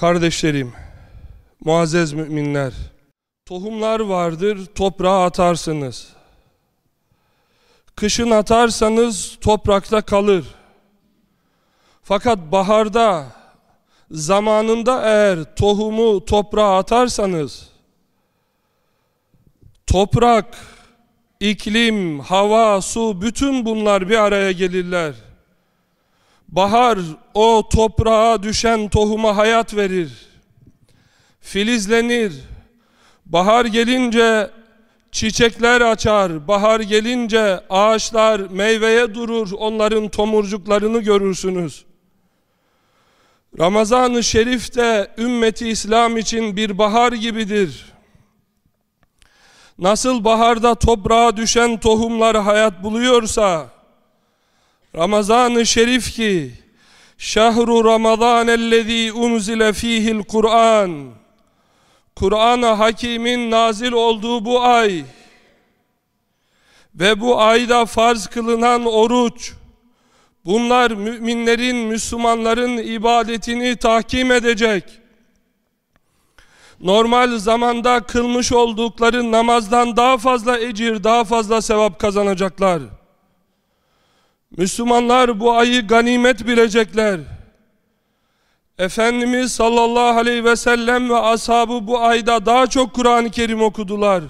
Kardeşlerim, muazzez müminler, tohumlar vardır, toprağa atarsınız. Kışın atarsanız toprakta kalır. Fakat baharda, zamanında eğer tohumu toprağa atarsanız, toprak, iklim, hava, su, bütün bunlar bir araya gelirler. Bahar o toprağa düşen tohuma hayat verir. Filizlenir. Bahar gelince çiçekler açar. Bahar gelince ağaçlar meyveye durur. Onların tomurcuklarını görürsünüz. Ramazan-ı Şerif de ümmeti İslam için bir bahar gibidir. Nasıl baharda toprağa düşen tohumlar hayat buluyorsa, Ramazan-ı Şerif ki Şehru Ramazan ellezî unzile fîhil Kur'an Kur'an-ı Hakîm'in nazil olduğu bu ay ve bu ayda farz kılınan oruç bunlar müminlerin, Müslümanların ibadetini tahkim edecek. Normal zamanda kılmış oldukları namazdan daha fazla ecir, daha fazla sevap kazanacaklar. Müslümanlar bu ayı ganimet bilecekler. Efendimiz sallallahu aleyhi ve sellem ve ashabı bu ayda daha çok Kur'an-ı Kerim okudular.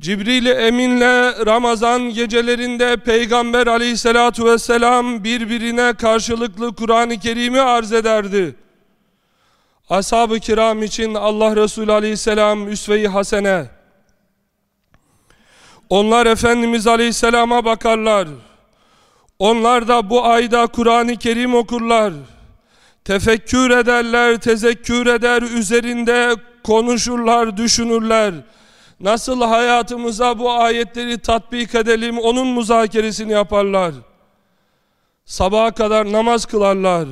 Cibril-i Emin'le Ramazan gecelerinde Peygamber aleyhissalatu vesselam birbirine karşılıklı Kur'an-ı Kerim'i arz ederdi. Ashab-ı kiram için Allah Resulü aleyhisselam üsve-i hasene. Onlar Efendimiz aleyhisselama bakarlar. Onlar da bu ayda Kur'an-ı Kerim okurlar. Tefekkür ederler, tezekkür eder, üzerinde konuşurlar, düşünürler. Nasıl hayatımıza bu ayetleri tatbik edelim, onun müzakeresini yaparlar. Sabaha kadar namaz kılarlar.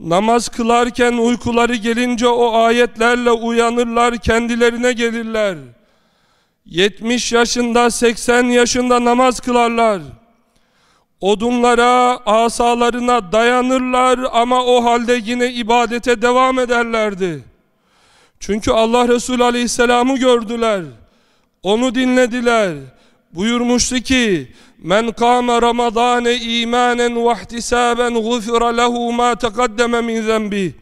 Namaz kılarken uykuları gelince o ayetlerle uyanırlar, kendilerine gelirler. 70 yaşında, 80 yaşında namaz kılarlar. Odunlara, asalarına dayanırlar ama o halde yine ibadete devam ederlerdi. Çünkü Allah Resulü Aleyhisselam'ı gördüler. Onu dinlediler. Buyurmuştu ki: "Men kâme Ramazâne îmânen ve ihtisâben gufira lehu mâ teqaddeme min zenbi."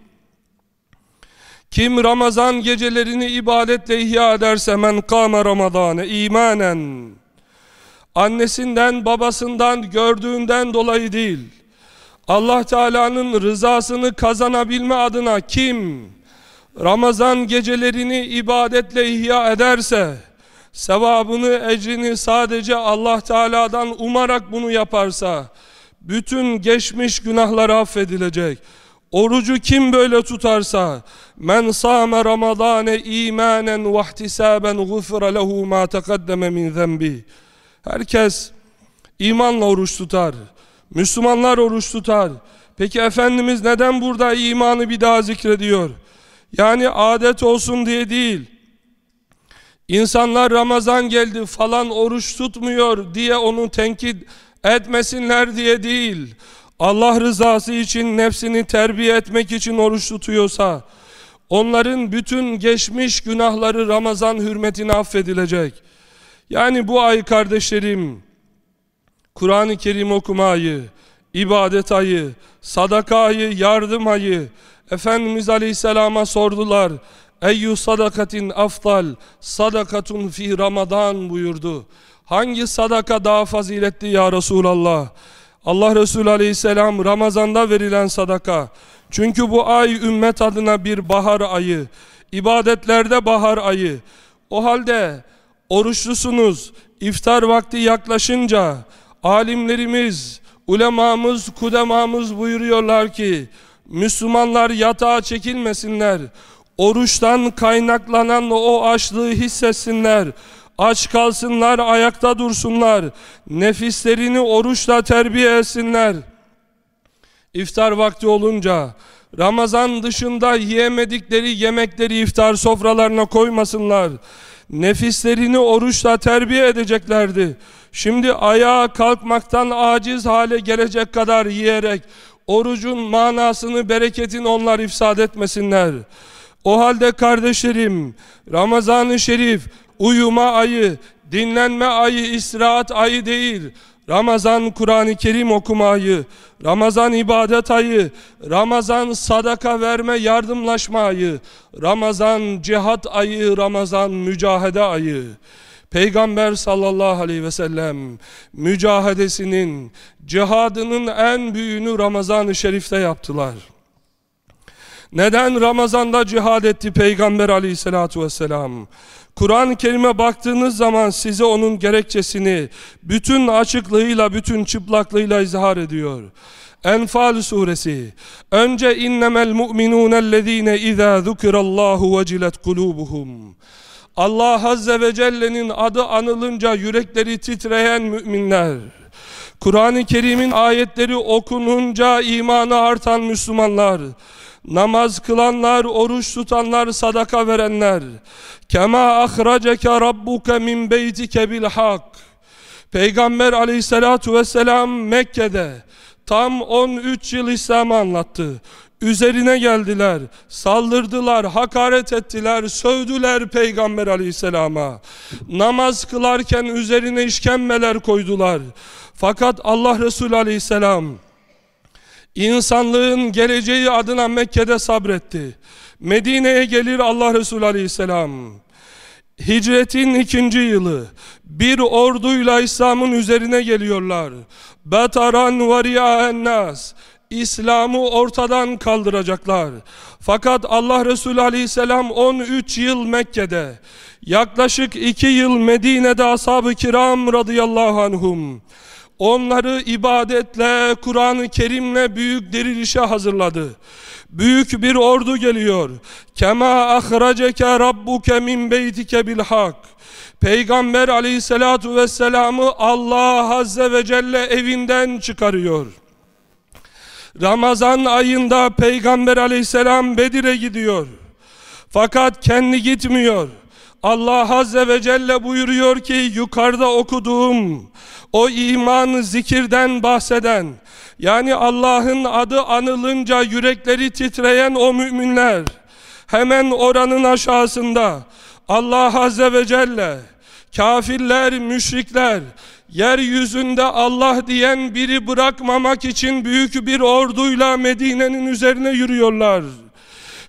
Kim Ramazan gecelerini ibadetle ihya ederse men kâme Ramazâne imanen annesinden babasından gördüğünden dolayı değil. Allah Teala'nın rızasını kazanabilme adına kim Ramazan gecelerini ibadetle ihya ederse sevabını ecrini sadece Allah Teala'dan umarak bunu yaparsa bütün geçmiş günahlar affedilecek. Orucu kim böyle tutarsa men sâme ramadâne imanen ve ihtisâben gufira lehu ma teqaddeme min zenbi Herkes imanla oruç tutar. Müslümanlar oruç tutar. Peki Efendimiz neden burada imanı bir daha zikrediyor? Yani adet olsun diye değil. İnsanlar Ramazan geldi falan oruç tutmuyor diye onu tenkit etmesinler diye değil. Allah rızası için nefsini terbiye etmek için oruç tutuyorsa onların bütün geçmiş günahları Ramazan hürmetine affedilecek. Yani bu ay kardeşlerim Kur'an-ı Kerim okumayı, ibadet ayı, sadaka ayı, yardım ayı Efendimiz Aleyhisselam'a sordular. Eyyü sadakatin aftal sadakatun fi Ramazan buyurdu. Hangi sadaka daha faziletli ya Resulallah? Allah Resulü Aleyhisselam Ramazan'da verilen sadaka. Çünkü bu ay ümmet adına bir bahar ayı. İbadetlerde bahar ayı. O halde oruçlusunuz. İftar vakti yaklaşınca alimlerimiz, ulemamız, kudemamız buyuruyorlar ki Müslümanlar yatağa çekilmesinler. Oruçtan kaynaklanan o açlığı hissetsinler. Aç kalsınlar, ayakta dursunlar. Nefislerini oruçla terbiye etsinler. İftar vakti olunca Ramazan dışında yiyemedikleri yemekleri iftar sofralarına koymasınlar. Nefislerini oruçla terbiye edeceklerdi. Şimdi ayağa kalkmaktan aciz hale gelecek kadar yiyerek orucun manasını, bereketini onlar ifsad etmesinler. O halde kardeşlerim, Ramazan-ı Şerif uyuma ayı, dinlenme ayı, istirahat ayı değil. Ramazan Kur'an-ı Kerim okuma ayı, Ramazan ibadet ayı, Ramazan sadaka verme yardımlaşma ayı, Ramazan cihat ayı, Ramazan mücahede ayı. Peygamber sallallahu aleyhi ve sellem mücahedesinin, cihadının en büyüğünü Ramazan-ı Şerif'te yaptılar. Neden Ramazan'da cihad etti Peygamber aleyhissalatu vesselam? Kur'an-ı Kerim'e baktığınız zaman size onun gerekçesini bütün açıklığıyla, bütün çıplaklığıyla izhar ediyor. Enfal suresi. Önce innemel mu'minûnellezîne izâ zukirallâhu vecilet kulûbuhum. Allah Azze ve Celle'nin adı anılınca yürekleri titreyen müminler. Kur'an-ı Kerim'in ayetleri okununca imanı artan Müslümanlar namaz kılanlar, oruç tutanlar, sadaka verenler. Kema ahraceke rabbuke min beytike bil hak. Peygamber aleyhissalatu vesselam Mekke'de tam 13 yıl İslam'ı anlattı. Üzerine geldiler, saldırdılar, hakaret ettiler, sövdüler Peygamber aleyhisselama. Namaz kılarken üzerine işkembeler koydular. Fakat Allah Resulü aleyhisselam İnsanlığın geleceği adına Mekke'de sabretti. Medine'ye gelir Allah Resulü Aleyhisselam. Hicretin ikinci yılı bir orduyla İslam'ın üzerine geliyorlar. Betaran variyaen nas. İslam'ı ortadan kaldıracaklar. Fakat Allah Resulü Aleyhisselam 13 yıl Mekke'de, yaklaşık 2 yıl Medine'de ashab-ı kiram radıyallahu anhum Onları ibadetle, Kur'an-ı Kerim'le büyük dirilişe hazırladı. Büyük bir ordu geliyor. Kema ahraceke rabbuke min beytike bil hak. Peygamber aleyhissalatu vesselam'ı Allah azze ve celle evinden çıkarıyor. Ramazan ayında Peygamber aleyhisselam Bedir'e gidiyor. Fakat kendi gitmiyor. Allah azze ve celle buyuruyor ki yukarıda okuduğum o imanı zikirden bahseden, yani Allah'ın adı anılınca yürekleri titreyen o müminler, hemen oranın aşağısında Allah Azze ve Celle, kafirler, müşrikler, yeryüzünde Allah diyen biri bırakmamak için büyük bir orduyla Medine'nin üzerine yürüyorlar.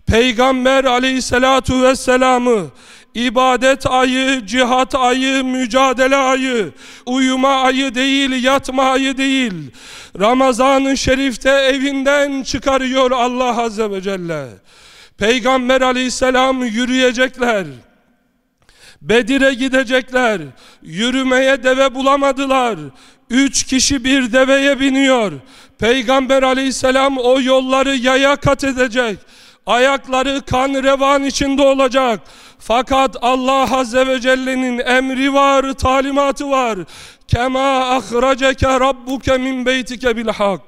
Peygamber aleyhissalatu vesselam'ı İbadet ayı, cihat ayı, mücadele ayı, uyuma ayı değil, yatma ayı değil. Ramazan-ı Şerif'te evinden çıkarıyor Allah Azze ve Celle. Peygamber aleyhisselam yürüyecekler. Bedir'e gidecekler. Yürümeye deve bulamadılar. Üç kişi bir deveye biniyor. Peygamber aleyhisselam o yolları yaya kat edecek. Ayakları kan revan içinde olacak. Fakat Allah Azze ve Celle'nin emri var, talimatı var. Kema ahraceke rabbuke min beytike bil hak.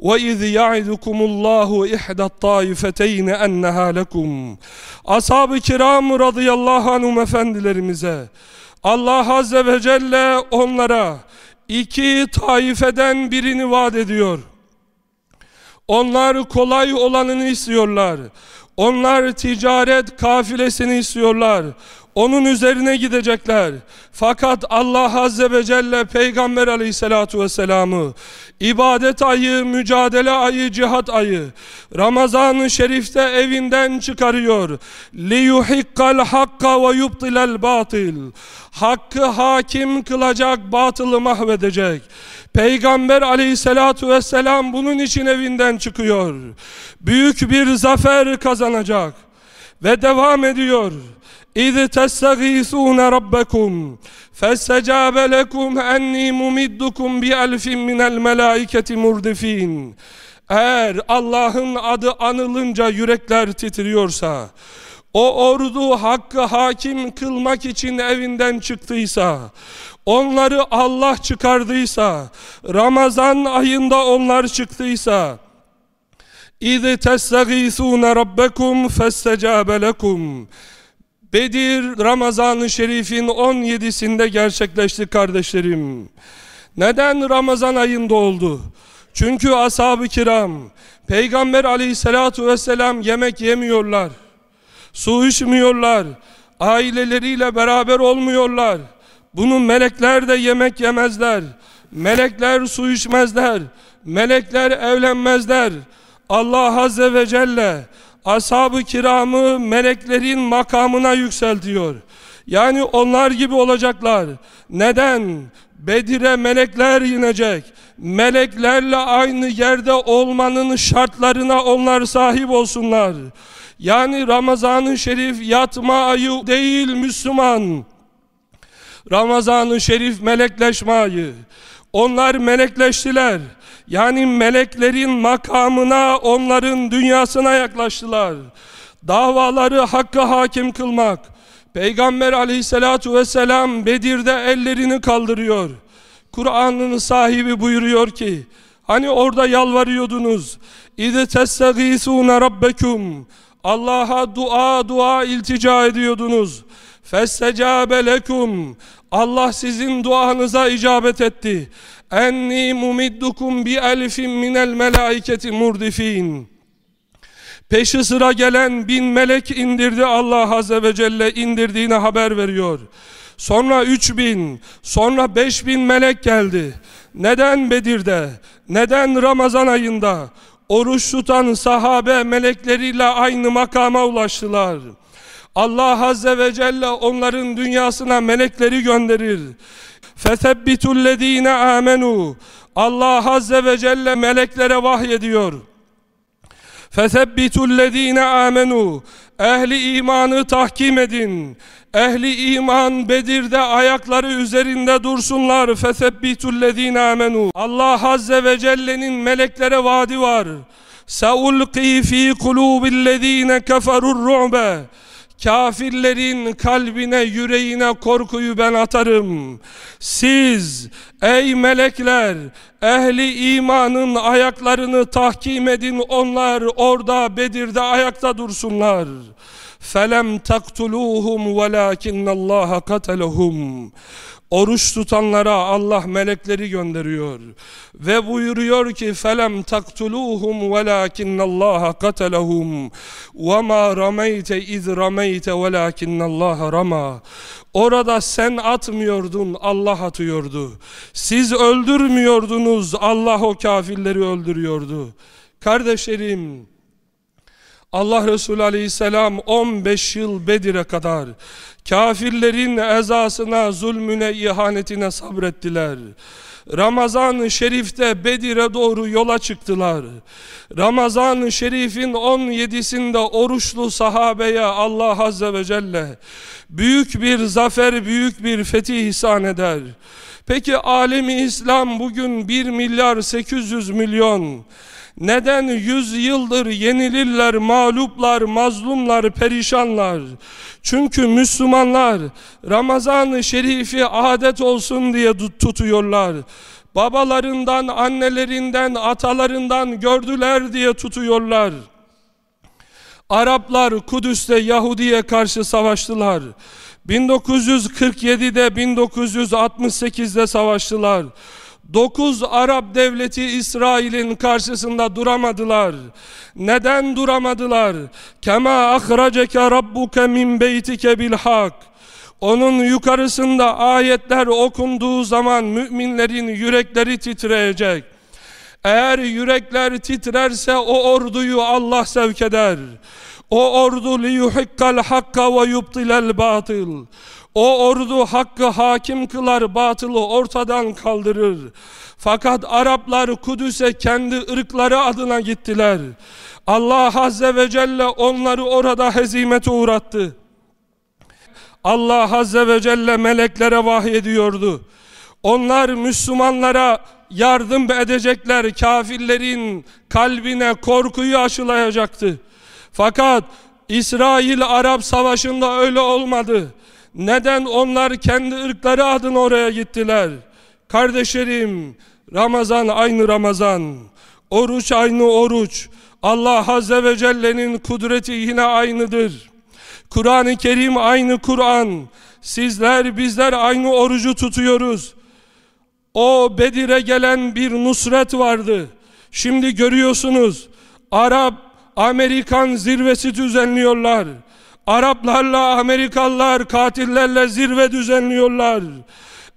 وَاِذْ يَعِذُكُمُ اللّٰهُ اِحْدَى الطَّائِفَتَيْنِ اَنَّهَا لَكُمْ Ashab-ı kiram radıyallahu anhum efendilerimize Allah Azze ve Celle onlara iki taifeden birini vaat ediyor. Onlar kolay olanını istiyorlar. Onlar ticaret kafilesini istiyorlar Onun üzerine gidecekler. Fakat Allah Azze ve Celle Peygamber Aleyhisselatu Vesselam'ı ibadet ayı, mücadele ayı, cihat ayı Ramazan-ı Şerif'te evinden çıkarıyor. لِيُحِقَّ الْحَقَّ وَيُبْطِلَ الْبَاطِلِ Hakkı hakim kılacak, batılı mahvedecek. Peygamber aleyhissalatu vesselam bunun için evinden çıkıyor. Büyük bir zafer kazanacak. Ve devam ediyor. اِذْ تَسْتَغِيثُونَ رَبَّكُمْ فَاسْتَجَابَ لَكُمْ اَنِّي مُمِدُّكُمْ بِأَلْفٍ مِنَ الْمَلَائِكَةِ مُرْدِف۪ينَ Eğer Allah'ın adı anılınca yürekler titriyorsa, o ordu hakkı hakim kılmak için evinden çıktıysa, onları Allah çıkardıysa, Ramazan ayında onlar çıktıysa, اِذْ تَسْتَغِيثُونَ رَبَّكُمْ فَاسْتَجَابَ لَكُمْ Bedir Ramazan-ı Şerif'in 17'sinde gerçekleşti kardeşlerim. Neden Ramazan ayında oldu? Çünkü ashab-ı kiram Peygamber aleyhissalatu vesselam yemek yemiyorlar. Su içmiyorlar. Aileleriyle beraber olmuyorlar. Bunu melekler de yemek yemezler. Melekler su içmezler. Melekler evlenmezler. Allah Azze ve Celle ashab-ı kiramı meleklerin makamına yükseltiyor. Yani onlar gibi olacaklar. Neden? Bedir'e melekler inecek. Meleklerle aynı yerde olmanın şartlarına onlar sahip olsunlar. Yani Ramazan-ı Şerif yatma ayı değil Müslüman. Ramazan-ı Şerif melekleşme ayı. Onlar melekleştiler. Yani meleklerin makamına, onların dünyasına yaklaştılar. Davaları hakka hakim kılmak. Peygamber aleyhissalatu vesselam Bedir'de ellerini kaldırıyor. Kur'an'ın sahibi buyuruyor ki, hani orada yalvarıyordunuz. İde testagîsûne rabbekum. Allah'a dua dua iltica ediyordunuz. Festecabe lekum. Allah sizin duanıza icabet etti. Enni mumiddukum bi elfin minel melaiketi murdifin. Peşi sıra gelen bin melek indirdi Allah Azze ve Celle indirdiğine haber veriyor. Sonra üç bin, sonra beş bin melek geldi. Neden Bedir'de? Neden Ramazan ayında? Oruç tutan sahabe melekleriyle aynı makama ulaştılar. Allah Azze ve Celle onların dünyasına melekleri gönderir. فَثَبِّتُ الَّذ۪ينَ آمَنُوا Allah Azze ve Celle meleklere vahyediyor. فَثَبِّتُ الَّذ۪ينَ آمَنُوا Ehli imanı tahkim edin. Ehli iman Bedir'de ayakları üzerinde dursunlar. فَثَبِّتُ الَّذ۪ينَ آمَنُوا Allah Azze ve Celle'nin meleklere vaadi var. سَاُلْقِي ف۪ي قُلُوبِ الَّذ۪ينَ كَفَرُوا الرُّعْبَ Kafirlerin kalbine, yüreğine korkuyu ben atarım. Siz ey melekler, ehli imanın ayaklarını tahkim edin. Onlar orada Bedir'de ayakta dursunlar. فَلَمْ تَقْتُلُوهُمْ وَلَاكِنَّ اللّٰهَ قَتَلَهُمْ Oruç tutanlara Allah melekleri gönderiyor. Ve buyuruyor ki felem taktuluhum velakinnallaha katalahum ve ma rameyte iz rameyte velakinnallaha rama. Orada sen atmıyordun Allah atıyordu. Siz öldürmüyordunuz Allah o kafirleri öldürüyordu. Kardeşlerim Allah Resulü Aleyhisselam 15 yıl Bedir'e kadar kafirlerin ezasına, zulmüne, ihanetine sabrettiler. Ramazan-ı Şerif'te Bedir'e doğru yola çıktılar. Ramazan-ı Şerif'in 17'sinde oruçlu sahabeye Allah Azze ve Celle büyük bir zafer, büyük bir fetih ihsan eder. Peki alemi İslam bugün 1 milyar 800 milyon neden yüz yıldır yenilirler, mağluplar, mazlumlar, perişanlar? Çünkü Müslümanlar Ramazan-ı Şerif'i adet olsun diye tutuyorlar. Babalarından, annelerinden, atalarından gördüler diye tutuyorlar. Araplar Kudüs'te Yahudi'ye karşı savaştılar. 1947'de 1968'de savaştılar. Dokuz Arap devleti İsrail'in karşısında duramadılar. Neden duramadılar? Kema ahraceke rabbuke min beytike bil hak. Onun yukarısında ayetler okunduğu zaman müminlerin yürekleri titreyecek. Eğer yürekler titrerse o orduyu Allah sevk eder. O ordu liyuhikkal hakka ve yubtilel batıl. O ordu hakkı hakim kılar, batılı ortadan kaldırır. Fakat Araplar Kudüs'e kendi ırkları adına gittiler. Allah Azze ve Celle onları orada hezimete uğrattı. Allah Azze ve Celle meleklere vahyediyordu. Onlar Müslümanlara yardım edecekler. Kafirlerin kalbine korkuyu aşılayacaktı. Fakat İsrail Arap savaşında öyle olmadı. Neden onlar kendi ırkları adına oraya gittiler? Kardeşlerim, Ramazan aynı Ramazan, oruç aynı oruç. Allah Azze ve Celle'nin kudreti yine aynıdır. Kur'an-ı Kerim aynı Kur'an. Sizler bizler aynı orucu tutuyoruz. O Bedir'e gelen bir nusret vardı. Şimdi görüyorsunuz Arap Amerikan zirvesi düzenliyorlar. Araplarla Amerikalılar katillerle zirve düzenliyorlar.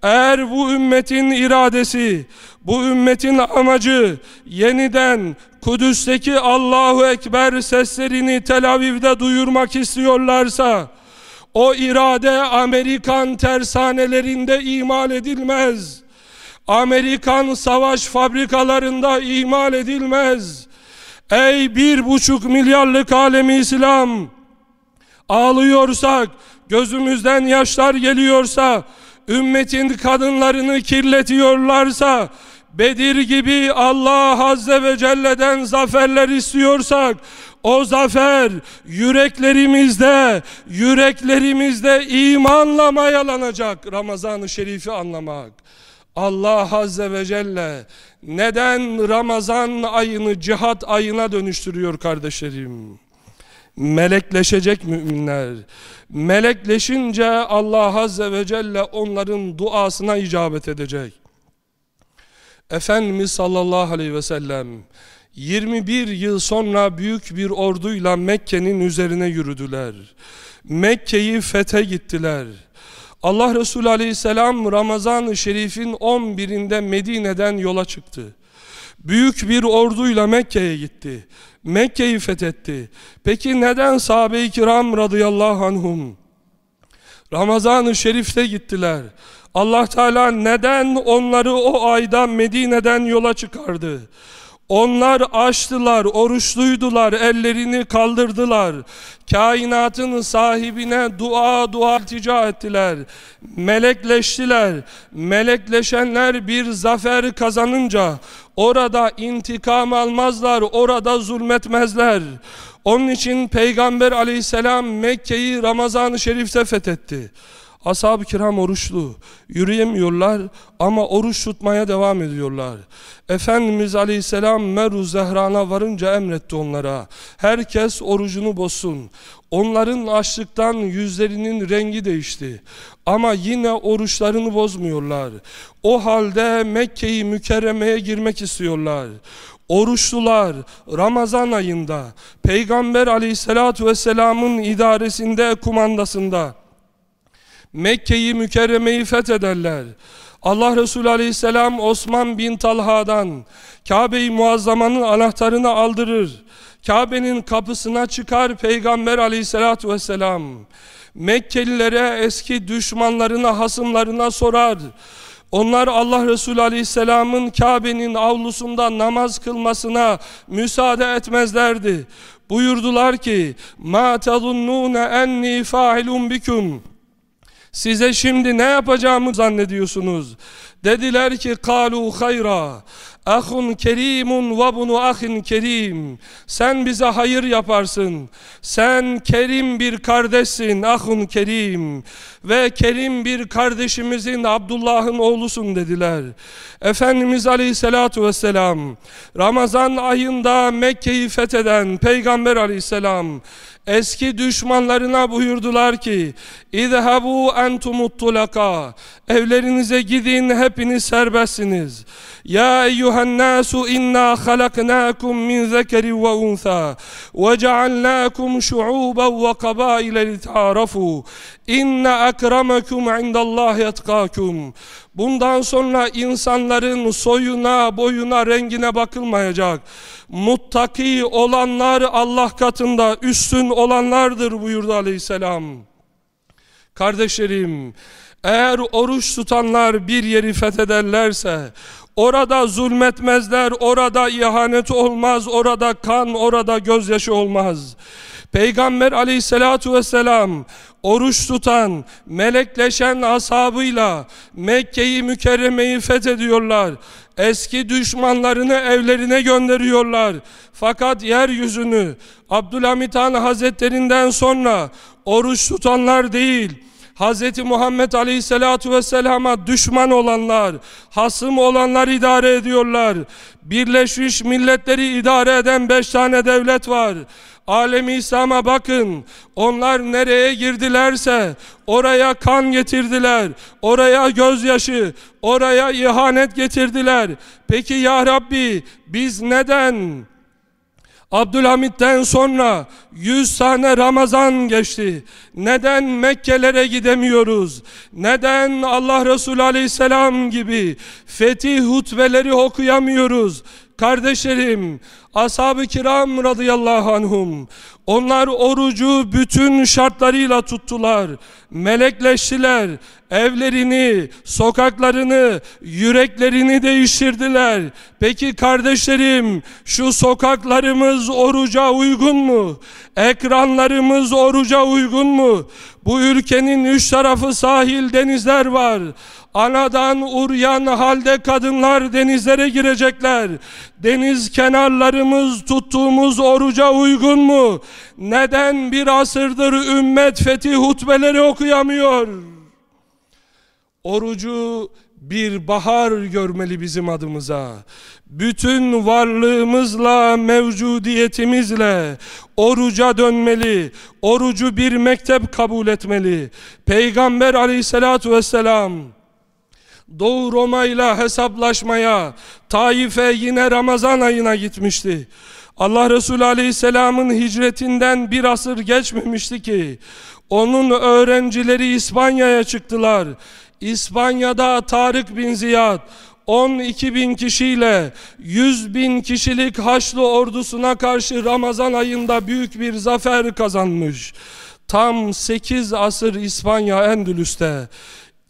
Eğer bu ümmetin iradesi, bu ümmetin amacı yeniden Kudüs'teki Allahu Ekber seslerini Tel Aviv'de duyurmak istiyorlarsa, o irade Amerikan tersanelerinde imal edilmez. Amerikan savaş fabrikalarında imal edilmez. Ey bir buçuk milyarlık alemi İslam, ağlıyorsak, gözümüzden yaşlar geliyorsa, ümmetin kadınlarını kirletiyorlarsa, Bedir gibi Allah Azze ve Celle'den zaferler istiyorsak, o zafer yüreklerimizde, yüreklerimizde imanla mayalanacak Ramazan-ı Şerif'i anlamak. Allah Azze ve Celle neden Ramazan ayını cihat ayına dönüştürüyor kardeşlerim? Melekleşecek müminler. Melekleşince Allah Azze ve Celle onların duasına icabet edecek. Efendimiz sallallahu aleyhi ve sellem 21 yıl sonra büyük bir orduyla Mekke'nin üzerine yürüdüler. Mekke'yi fethe gittiler. Allah Resulü aleyhisselam Ramazan-ı Şerif'in 11'inde Medine'den yola çıktı. Büyük bir orduyla Mekke'ye gitti. Mekke'yi fethetti. Peki neden sahabe-i kiram radıyallahu anhum Ramazan-ı Şerif'te gittiler? Allah Teala neden onları o ayda Medine'den yola çıkardı? Onlar açtılar, oruçluydular, ellerini kaldırdılar. Kainatın sahibine dua dua iltica ettiler. Melekleştiler. Melekleşenler bir zafer kazanınca orada intikam almazlar, orada zulmetmezler. Onun için Peygamber aleyhisselam Mekke'yi Ramazan-ı Şerif'te fethetti. Ashab-ı kiram oruçlu. Yürüyemiyorlar ama oruç tutmaya devam ediyorlar. Efendimiz Aleyhisselam Meru Zehran'a varınca emretti onlara. Herkes orucunu bozsun. Onların açlıktan yüzlerinin rengi değişti. Ama yine oruçlarını bozmuyorlar. O halde Mekke'yi mükerremeye girmek istiyorlar. Oruçlular Ramazan ayında Peygamber aleyhissalatu vesselamın idaresinde kumandasında Mekke'yi mükerremeyi fethederler. Allah Resulü Aleyhisselam Osman bin Talha'dan Kabe-i Muazzama'nın anahtarını aldırır. Kabe'nin kapısına çıkar Peygamber Aleyhisselatü Vesselam. Mekkelilere eski düşmanlarına, hasımlarına sorar. Onlar Allah Resulü Aleyhisselam'ın Kabe'nin avlusunda namaz kılmasına müsaade etmezlerdi. Buyurdular ki: "Ma tazunnun enni fa'ilun bikum?" Size şimdi ne yapacağımı zannediyorsunuz? Dediler ki kalu hayra. Ahun kerimun ve bunu ahin kerim. Sen bize hayır yaparsın. Sen kerim bir kardeşsin ahun kerim. Ve kerim bir kardeşimizin Abdullah'ın oğlusun dediler. Efendimiz Aleyhisselatu Vesselam Ramazan ayında Mekke'yi fetheden Peygamber Aleyhisselam eski düşmanlarına buyurdular ki İzhabu entumut tulaka Evlerinize gidin hepiniz serbestsiniz. Ya eyyuhen nasu inna halaknakum min zekeri ve untha ve cealnakum şuuben ve kabaile litarafu inne ekremekum indallahi etkakum Bundan sonra insanların soyuna, boyuna, rengine bakılmayacak. Muttaki olanlar Allah katında üstün olanlardır buyurdu aleyhisselam. Kardeşlerim, eğer oruç tutanlar bir yeri fethederlerse, orada zulmetmezler, orada ihanet olmaz, orada kan, orada gözyaşı olmaz. Peygamber aleyhissalatu vesselam oruç tutan, melekleşen ashabıyla Mekke'yi mükerremeyi fethediyorlar. Eski düşmanlarını evlerine gönderiyorlar. Fakat yeryüzünü Abdülhamit Han Hazretlerinden sonra oruç tutanlar değil, Hz. Muhammed Aleyhisselatu Vesselam'a düşman olanlar, hasım olanlar idare ediyorlar. Birleşmiş Milletleri idare eden beş tane devlet var. Alemi İslam'a bakın. Onlar nereye girdilerse oraya kan getirdiler. Oraya gözyaşı, oraya ihanet getirdiler. Peki ya Rabbi biz neden Abdülhamit'ten sonra 100 tane Ramazan geçti. Neden Mekkelere gidemiyoruz? Neden Allah Resulü Aleyhisselam gibi fetih hutbeleri okuyamıyoruz? Kardeşlerim, ashab-ı kiram radıyallahu anhum, onlar orucu bütün şartlarıyla tuttular, melekleştiler, evlerini, sokaklarını, yüreklerini değiştirdiler. Peki kardeşlerim, şu sokaklarımız oruca uygun mu? Ekranlarımız oruca uygun mu? Bu ülkenin üç tarafı sahil denizler var. Anadan uryan halde kadınlar denizlere girecekler. Deniz kenarlarımız tuttuğumuz oruca uygun mu? Neden bir asırdır ümmet fetih hutbeleri okuyamıyor? Orucu bir bahar görmeli bizim adımıza. Bütün varlığımızla, mevcudiyetimizle oruca dönmeli. Orucu bir mektep kabul etmeli. Peygamber aleyhissalatu vesselam Doğu Roma ile hesaplaşmaya Taif'e yine Ramazan ayına gitmişti. Allah Resulü Aleyhisselam'ın hicretinden bir asır geçmemişti ki onun öğrencileri İspanya'ya çıktılar. İspanya'da Tarık bin Ziyad 12 bin kişiyle 100 bin kişilik Haçlı ordusuna karşı Ramazan ayında büyük bir zafer kazanmış. Tam 8 asır İspanya Endülüs'te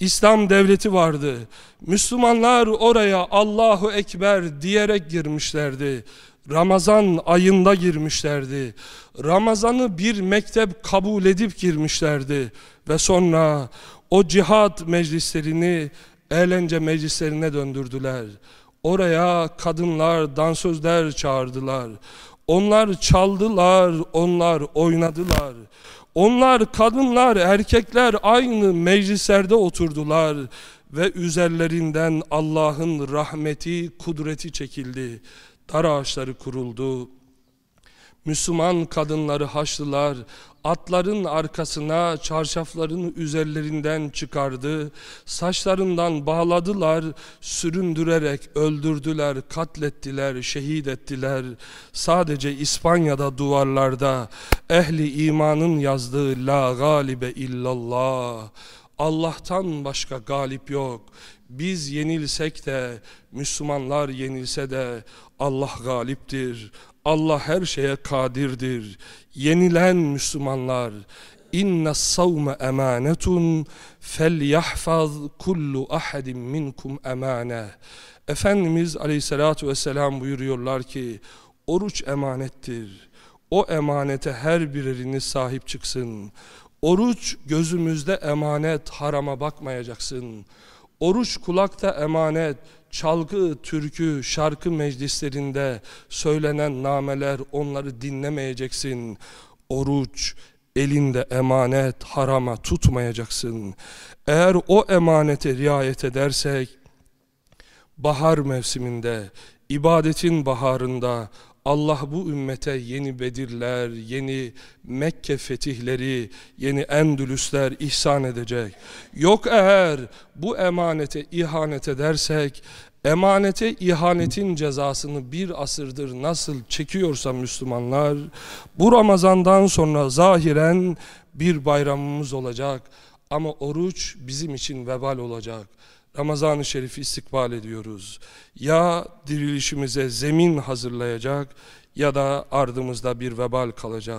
İslam devleti vardı. Müslümanlar oraya Allahu Ekber diyerek girmişlerdi. Ramazan ayında girmişlerdi. Ramazan'ı bir mektep kabul edip girmişlerdi. Ve sonra o cihat meclislerini eğlence meclislerine döndürdüler. Oraya kadınlar, dansözler çağırdılar. Onlar çaldılar, onlar oynadılar. Onlar kadınlar, erkekler aynı meclislerde oturdular ve üzerlerinden Allah'ın rahmeti, kudreti çekildi. Dar ağaçları kuruldu. Müslüman kadınları haçlılar atların arkasına çarşafların üzerlerinden çıkardı. Saçlarından bağladılar, süründürerek öldürdüler, katlettiler, şehit ettiler. Sadece İspanya'da duvarlarda ehli imanın yazdığı la galibe illallah. Allah'tan başka galip yok. Biz yenilsek de, Müslümanlar yenilse de Allah galiptir. Allah her şeye kadirdir. Yenilen Müslümanlar inna savme emanetun felyahfaz kullu ahadin minkum emane. Efendimiz Aleyhisselatü vesselam buyuruyorlar ki oruç emanettir. O emanete her bireriniz sahip çıksın. Oruç gözümüzde emanet, harama bakmayacaksın. Oruç kulakta emanet, çalgı, türkü, şarkı meclislerinde söylenen nameler onları dinlemeyeceksin. Oruç, elinde emanet, harama tutmayacaksın. Eğer o emanete riayet edersek, bahar mevsiminde, ibadetin baharında, Allah bu ümmete yeni Bedirler, yeni Mekke fetihleri, yeni Endülüsler ihsan edecek. Yok eğer bu emanete ihanet edersek, emanete ihanetin cezasını bir asırdır nasıl çekiyorsa Müslümanlar, bu Ramazandan sonra zahiren bir bayramımız olacak. Ama oruç bizim için vebal olacak. Ramazan-ı Şerif'i istikbal ediyoruz. Ya dirilişimize zemin hazırlayacak ya da ardımızda bir vebal kalacak.